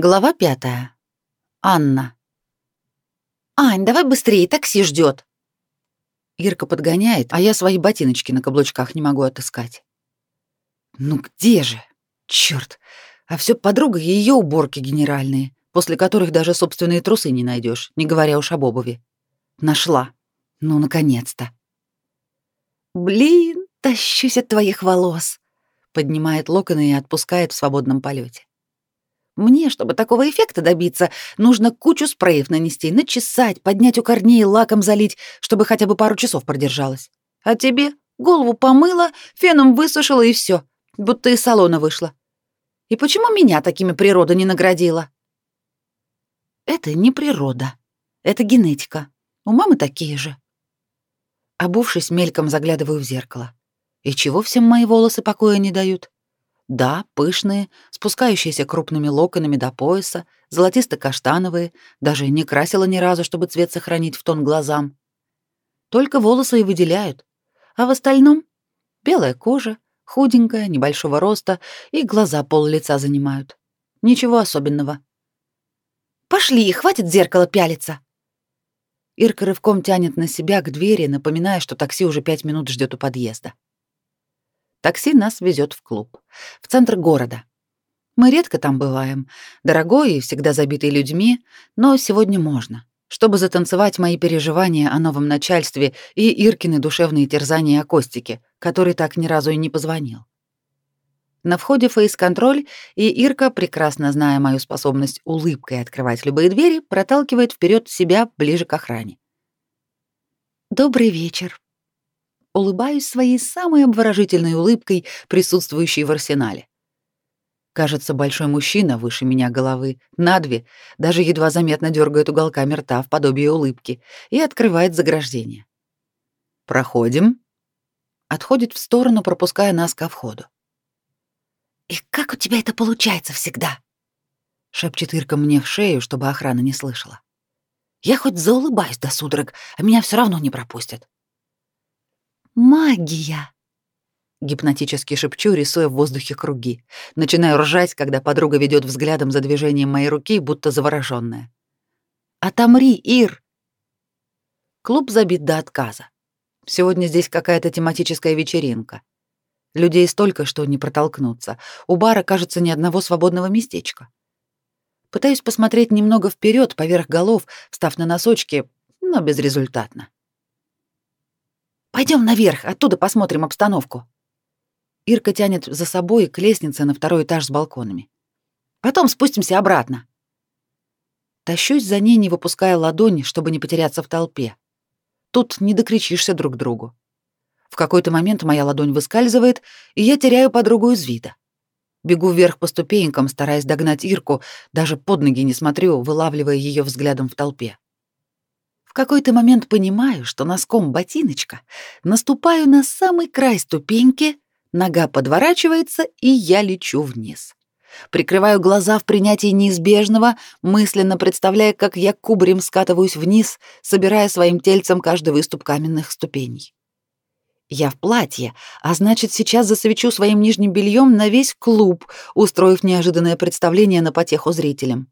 Глава пятая. Анна. «Ань, давай быстрее, такси ждет. Ирка подгоняет, а я свои ботиночки на каблучках не могу отыскать. Ну где же? Черт! А все подруга и ее уборки генеральные, после которых даже собственные трусы не найдешь, не говоря уж об обуви. Нашла. Ну, наконец-то. Блин, тащусь от твоих волос. Поднимает локоны и отпускает в свободном полете. Мне, чтобы такого эффекта добиться, нужно кучу спреев нанести, начесать, поднять у корней, лаком залить, чтобы хотя бы пару часов продержалась. А тебе голову помыла, феном высушила и все, будто из салона вышла. И почему меня такими природа не наградила? Это не природа, это генетика. У мамы такие же. Обувшись, мельком заглядываю в зеркало. И чего всем мои волосы покоя не дают? Да, пышные, спускающиеся крупными локонами до пояса, золотисто-каштановые, даже не красила ни разу, чтобы цвет сохранить в тон глазам. Только волосы и выделяют. А в остальном белая кожа, худенькая, небольшого роста, и глаза пол лица занимают. Ничего особенного. «Пошли, хватит зеркало пялиться!» Ирка рывком тянет на себя к двери, напоминая, что такси уже пять минут ждет у подъезда. Такси нас везет в клуб, в центр города. Мы редко там бываем, дорогой и всегда забитый людьми, но сегодня можно, чтобы затанцевать мои переживания о новом начальстве и Иркины душевные терзания о Костике, который так ни разу и не позвонил. На входе фейс-контроль, и Ирка, прекрасно зная мою способность улыбкой открывать любые двери, проталкивает вперед себя ближе к охране. «Добрый вечер», улыбаюсь своей самой обворожительной улыбкой, присутствующей в арсенале. Кажется, большой мужчина выше меня головы, на две, даже едва заметно дергает уголками рта в подобие улыбки и открывает заграждение. «Проходим». Отходит в сторону, пропуская нас ко входу. «И как у тебя это получается всегда?» Шепчет Ирка мне в шею, чтобы охрана не слышала. «Я хоть заулыбаюсь до судорог, а меня все равно не пропустят». «Магия!» Гипнотически шепчу, рисуя в воздухе круги. Начинаю ржать, когда подруга ведет взглядом за движением моей руки, будто заворожённая. «Отомри, Ир!» Клуб забит до отказа. Сегодня здесь какая-то тематическая вечеринка. Людей столько, что не протолкнуться. У бара, кажется, ни одного свободного местечка. Пытаюсь посмотреть немного вперед, поверх голов, встав на носочки, но безрезультатно. Пойдем наверх, оттуда посмотрим обстановку. Ирка тянет за собой к лестнице на второй этаж с балконами. Потом спустимся обратно. Тащусь за ней, не выпуская ладони, чтобы не потеряться в толпе. Тут не докричишься друг другу. В какой-то момент моя ладонь выскальзывает, и я теряю подругу из вида. Бегу вверх по ступенькам, стараясь догнать Ирку, даже под ноги не смотрю, вылавливая ее взглядом в толпе какой-то момент понимаю, что носком ботиночка наступаю на самый край ступеньки, нога подворачивается, и я лечу вниз. Прикрываю глаза в принятии неизбежного, мысленно представляя, как я кубарем скатываюсь вниз, собирая своим тельцем каждый выступ каменных ступеней. Я в платье, а значит, сейчас засвечу своим нижним бельем на весь клуб, устроив неожиданное представление на потеху зрителям.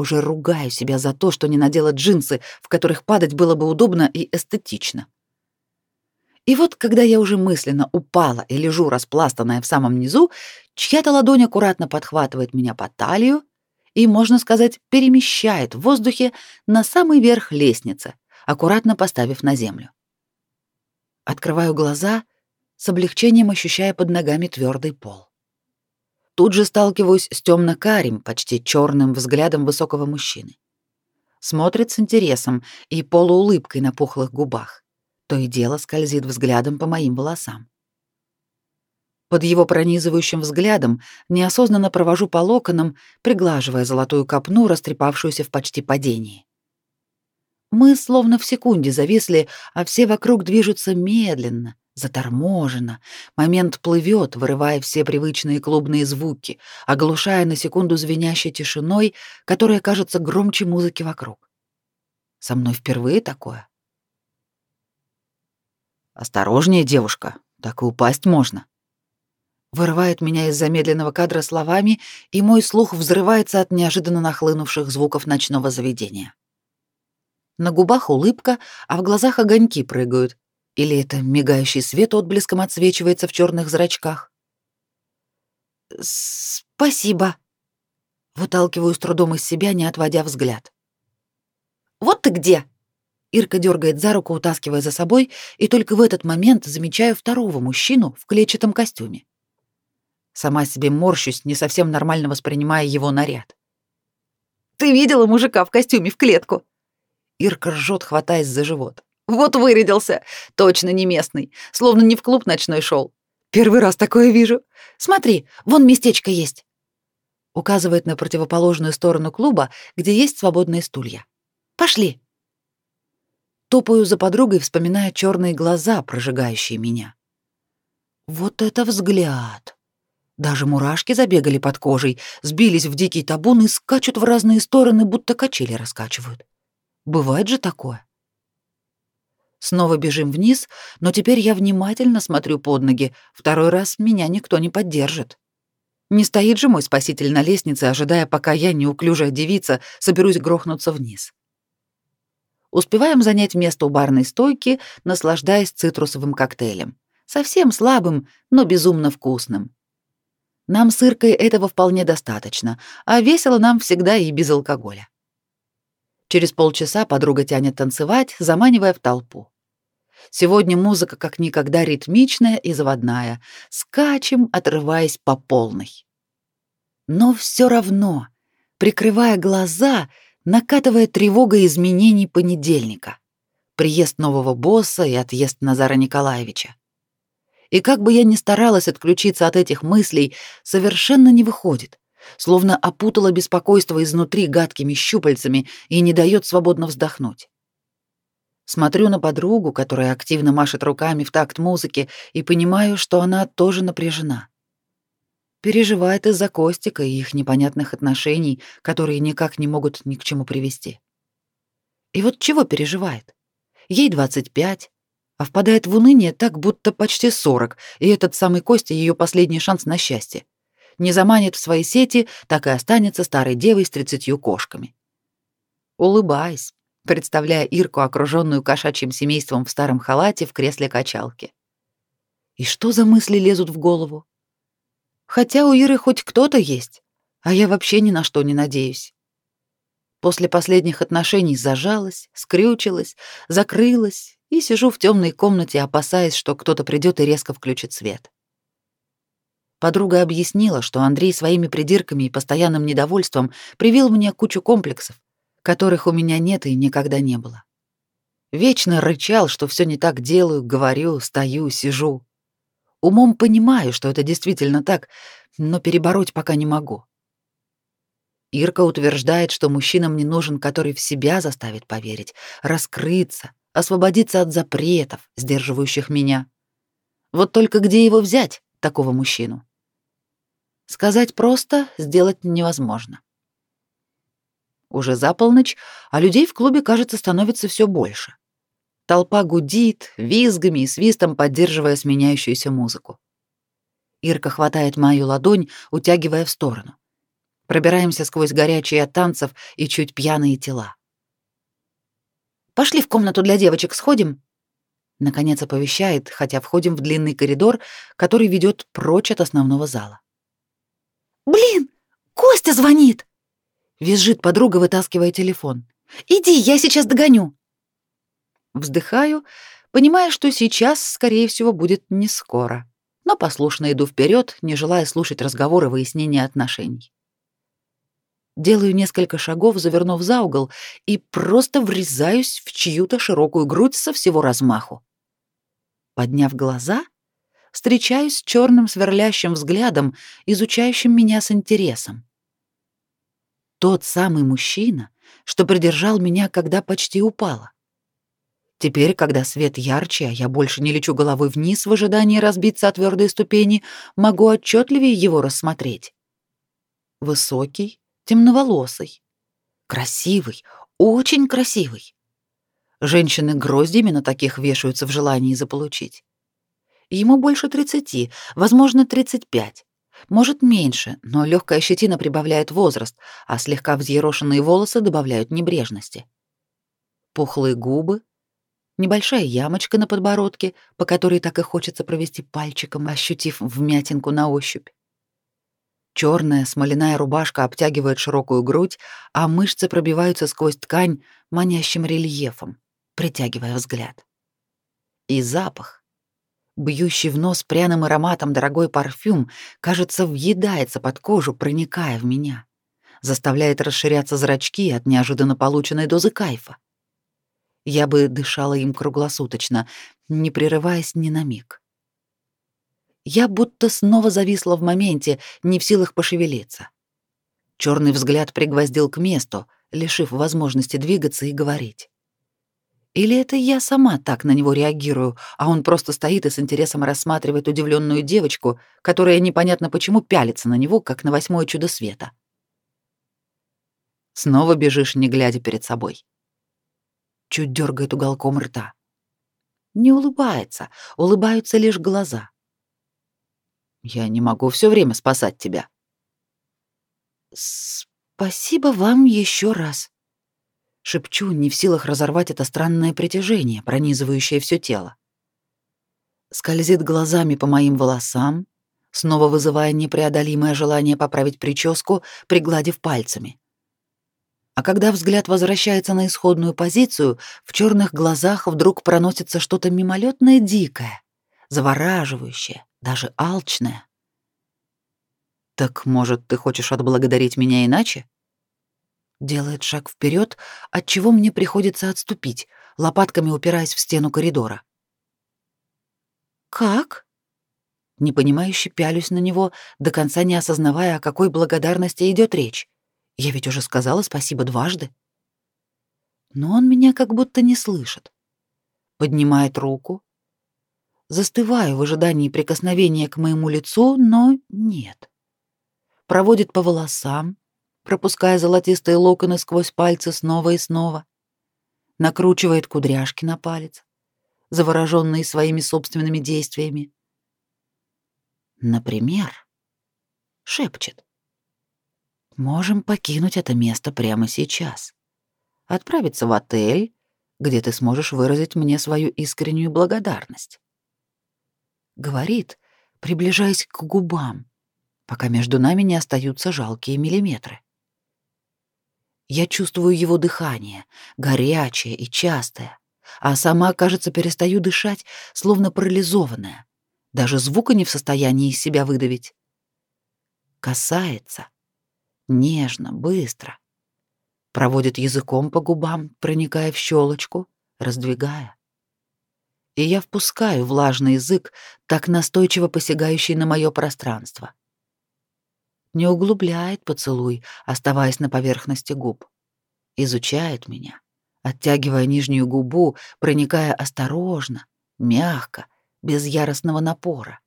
Уже ругаю себя за то, что не надела джинсы, в которых падать было бы удобно и эстетично. И вот, когда я уже мысленно упала и лежу распластанная в самом низу, чья-то ладонь аккуратно подхватывает меня по талию и, можно сказать, перемещает в воздухе на самый верх лестницы, аккуратно поставив на землю. Открываю глаза, с облегчением ощущая под ногами твердый пол. Тут же сталкиваюсь с темно-карим, почти черным взглядом высокого мужчины. Смотрит с интересом и полуулыбкой на пухлых губах. То и дело скользит взглядом по моим волосам. Под его пронизывающим взглядом неосознанно провожу по локонам, приглаживая золотую копну, растрепавшуюся в почти падении. Мы словно в секунде зависли, а все вокруг движутся медленно, заторможенно. Момент плывет, вырывая все привычные клубные звуки, оглушая на секунду звенящей тишиной, которая кажется громче музыки вокруг. Со мной впервые такое. Осторожнее, девушка, так и упасть можно. Вырывает меня из замедленного кадра словами, и мой слух взрывается от неожиданно нахлынувших звуков ночного заведения. На губах улыбка, а в глазах огоньки прыгают. Или это мигающий свет отблеском отсвечивается в черных зрачках? «Спасибо», — выталкиваю с трудом из себя, не отводя взгляд. «Вот ты где!» Ирка дергает за руку, утаскивая за собой, и только в этот момент замечаю второго мужчину в клетчатом костюме. Сама себе морщусь, не совсем нормально воспринимая его наряд. «Ты видела мужика в костюме в клетку?» Ирка ржет, хватаясь за живот. «Вот вырядился! Точно не местный, словно не в клуб ночной шел. Первый раз такое вижу. Смотри, вон местечко есть!» Указывает на противоположную сторону клуба, где есть свободные стулья. «Пошли!» Топаю за подругой, вспоминая черные глаза, прожигающие меня. Вот это взгляд! Даже мурашки забегали под кожей, сбились в дикий табун и скачут в разные стороны, будто качели раскачивают. Бывает же такое. Снова бежим вниз, но теперь я внимательно смотрю под ноги. Второй раз меня никто не поддержит. Не стоит же мой спаситель на лестнице, ожидая, пока я, неуклюжая девица, соберусь грохнуться вниз. Успеваем занять место у барной стойки, наслаждаясь цитрусовым коктейлем. Совсем слабым, но безумно вкусным. Нам с Иркой этого вполне достаточно, а весело нам всегда и без алкоголя. Через полчаса подруга тянет танцевать, заманивая в толпу. Сегодня музыка как никогда ритмичная и заводная. Скачем, отрываясь по полной. Но все равно, прикрывая глаза, накатывая тревога изменений понедельника. Приезд нового босса и отъезд Назара Николаевича. И как бы я ни старалась отключиться от этих мыслей, совершенно не выходит. Словно опутала беспокойство изнутри гадкими щупальцами и не дает свободно вздохнуть. Смотрю на подругу, которая активно машет руками в такт музыки, и понимаю, что она тоже напряжена. Переживает из-за Костика и их непонятных отношений, которые никак не могут ни к чему привести. И вот чего переживает? Ей 25, а впадает в уныние так, будто почти сорок, и этот самый Костя — ее последний шанс на счастье. Не заманит в свои сети, так и останется старой девой с тридцатью кошками. Улыбаясь, представляя Ирку, окруженную кошачьим семейством в старом халате в кресле качалки. И что за мысли лезут в голову? Хотя у Иры хоть кто-то есть, а я вообще ни на что не надеюсь. После последних отношений зажалась, скрючилась, закрылась и сижу в темной комнате, опасаясь, что кто-то придет и резко включит свет. Подруга объяснила, что Андрей своими придирками и постоянным недовольством привил мне кучу комплексов, которых у меня нет и никогда не было. Вечно рычал, что все не так делаю, говорю, стою, сижу. Умом понимаю, что это действительно так, но перебороть пока не могу. Ирка утверждает, что мужчина мне нужен, который в себя заставит поверить, раскрыться, освободиться от запретов, сдерживающих меня. Вот только где его взять, такого мужчину? Сказать просто, сделать невозможно. Уже за полночь, а людей в клубе, кажется, становится все больше. Толпа гудит, визгами и свистом поддерживая сменяющуюся музыку. Ирка хватает мою ладонь, утягивая в сторону. Пробираемся сквозь горячие от танцев и чуть пьяные тела. Пошли в комнату для девочек, сходим. Наконец оповещает, хотя входим в длинный коридор, который ведет прочь от основного зала. Блин, Костя звонит. Визжит подруга, вытаскивая телефон. Иди, я сейчас догоню. Вздыхаю, понимая, что сейчас, скорее всего, будет не скоро, но послушно иду вперед, не желая слушать разговоры выяснения отношений. Делаю несколько шагов, завернув за угол, и просто врезаюсь в чью-то широкую грудь со всего размаху. Подняв глаза, встречаюсь с черным сверлящим взглядом, изучающим меня с интересом. Тот самый мужчина, что придержал меня, когда почти упала. Теперь, когда свет ярче, а я больше не лечу головой вниз в ожидании разбиться о твердые ступени, могу отчетливее его рассмотреть. Высокий, темноволосый, красивый, очень красивый. Женщины гроздями на таких вешаются в желании заполучить. Ему больше 30, возможно, 35. Может, меньше, но легкая щетина прибавляет возраст, а слегка взъерошенные волосы добавляют небрежности. Пухлые губы, небольшая ямочка на подбородке, по которой так и хочется провести пальчиком, ощутив вмятинку на ощупь. Черная смоляная рубашка обтягивает широкую грудь, а мышцы пробиваются сквозь ткань манящим рельефом, притягивая взгляд. И запах. Бьющий в нос пряным ароматом дорогой парфюм, кажется, въедается под кожу, проникая в меня. Заставляет расширяться зрачки от неожиданно полученной дозы кайфа. Я бы дышала им круглосуточно, не прерываясь ни на миг. Я будто снова зависла в моменте, не в силах пошевелиться. Черный взгляд пригвоздил к месту, лишив возможности двигаться и говорить. Или это я сама так на него реагирую, а он просто стоит и с интересом рассматривает удивленную девочку, которая непонятно почему пялится на него, как на восьмое чудо света. Снова бежишь, не глядя перед собой. Чуть дергает уголком рта. Не улыбается, улыбаются лишь глаза. Я не могу все время спасать тебя. Спасибо вам еще раз. Шепчу, не в силах разорвать это странное притяжение, пронизывающее все тело. Скользит глазами по моим волосам, снова вызывая непреодолимое желание поправить прическу, пригладив пальцами. А когда взгляд возвращается на исходную позицию, в черных глазах вдруг проносится что-то мимолетное дикое, завораживающее, даже алчное. Так, может, ты хочешь отблагодарить меня иначе? Делает шаг вперед, от чего мне приходится отступить, лопатками упираясь в стену коридора. Как? Непонимающе пялюсь на него, до конца не осознавая, о какой благодарности идет речь. Я ведь уже сказала спасибо дважды. Но он меня как будто не слышит. Поднимает руку, Застываю в ожидании прикосновения к моему лицу, но нет. Проводит по волосам, пропуская золотистые локоны сквозь пальцы снова и снова. Накручивает кудряшки на палец, завороженный своими собственными действиями. Например, шепчет. Можем покинуть это место прямо сейчас. Отправиться в отель, где ты сможешь выразить мне свою искреннюю благодарность говорит, приближаясь к губам, пока между нами не остаются жалкие миллиметры. Я чувствую его дыхание, горячее и частое, а сама, кажется, перестаю дышать, словно парализованная. Даже звука не в состоянии из себя выдавить. Касается. Нежно, быстро. Проводит языком по губам, проникая в щелочку, раздвигая и я впускаю влажный язык, так настойчиво посягающий на мое пространство. Не углубляет поцелуй, оставаясь на поверхности губ. Изучает меня, оттягивая нижнюю губу, проникая осторожно, мягко, без яростного напора.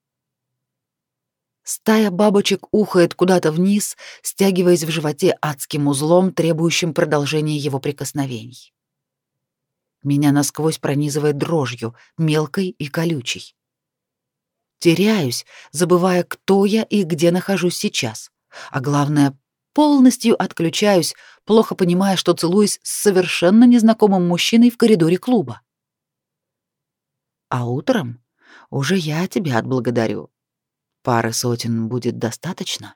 Стая бабочек ухает куда-то вниз, стягиваясь в животе адским узлом, требующим продолжения его прикосновений. Меня насквозь пронизывает дрожью, мелкой и колючей. Теряюсь, забывая, кто я и где нахожусь сейчас. А главное, полностью отключаюсь, плохо понимая, что целуюсь с совершенно незнакомым мужчиной в коридоре клуба. А утром уже я тебя отблагодарю. Пары сотен будет достаточно.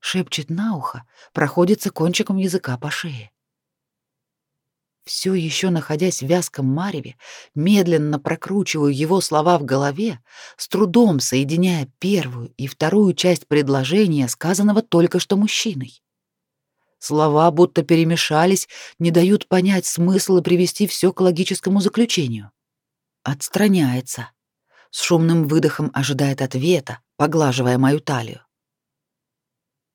Шепчет на ухо, проходится кончиком языка по шее все еще находясь в вязком мареве, медленно прокручиваю его слова в голове, с трудом соединяя первую и вторую часть предложения, сказанного только что мужчиной. Слова будто перемешались, не дают понять смысл и привести все к логическому заключению. Отстраняется. С шумным выдохом ожидает ответа, поглаживая мою талию.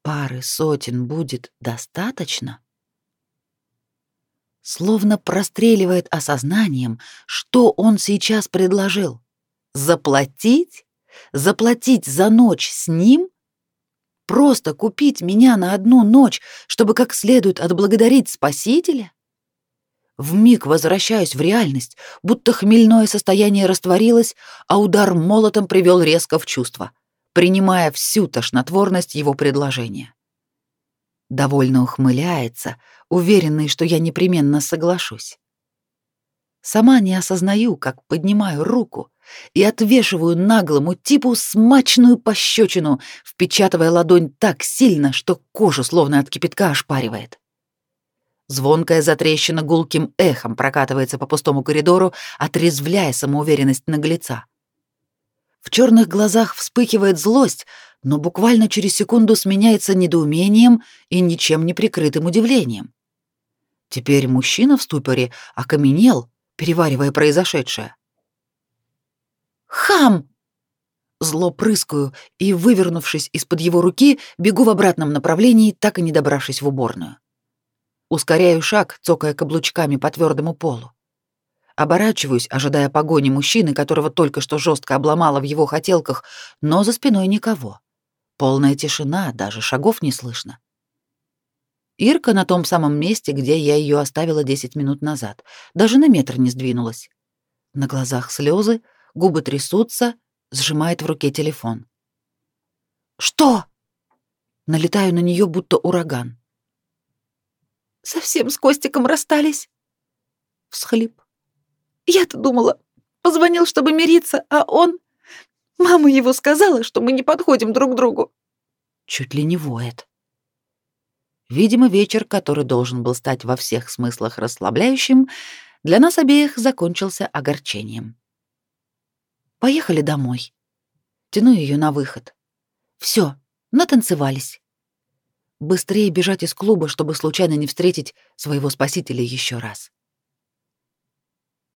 Пары сотен будет достаточно? Словно простреливает осознанием, что он сейчас предложил. Заплатить? Заплатить за ночь с ним? Просто купить меня на одну ночь, чтобы как следует отблагодарить Спасителя? Вмиг возвращаюсь в реальность, будто хмельное состояние растворилось, а удар молотом привел резко в чувство, принимая всю тошнотворность его предложения. Довольно ухмыляется, уверенный, что я непременно соглашусь. Сама не осознаю, как поднимаю руку и отвешиваю наглому типу смачную пощечину, впечатывая ладонь так сильно, что кожу словно от кипятка ошпаривает. Звонкая затрещина гулким эхом прокатывается по пустому коридору, отрезвляя самоуверенность наглеца. В черных глазах вспыхивает злость, но буквально через секунду сменяется недоумением и ничем не прикрытым удивлением. Теперь мужчина в ступоре окаменел, переваривая произошедшее. «Хам!» Зло прыскаю и, вывернувшись из-под его руки, бегу в обратном направлении, так и не добравшись в уборную. Ускоряю шаг, цокая каблучками по твердому полу. Оборачиваюсь, ожидая погони мужчины, которого только что жестко обломала в его хотелках, но за спиной никого. Полная тишина, даже шагов не слышно. Ирка на том самом месте, где я ее оставила 10 минут назад, даже на метр не сдвинулась. На глазах слезы, губы трясутся, сжимает в руке телефон. «Что?» Налетаю на нее, будто ураган. Совсем с Костиком расстались. Всхлип. Я-то думала, позвонил, чтобы мириться, а он... Мама его сказала, что мы не подходим друг к другу. Чуть ли не воет. Видимо, вечер, который должен был стать во всех смыслах расслабляющим, для нас обеих закончился огорчением. Поехали домой. Тяну ее на выход. Все, натанцевались быстрее бежать из клуба, чтобы случайно не встретить своего спасителя еще раз.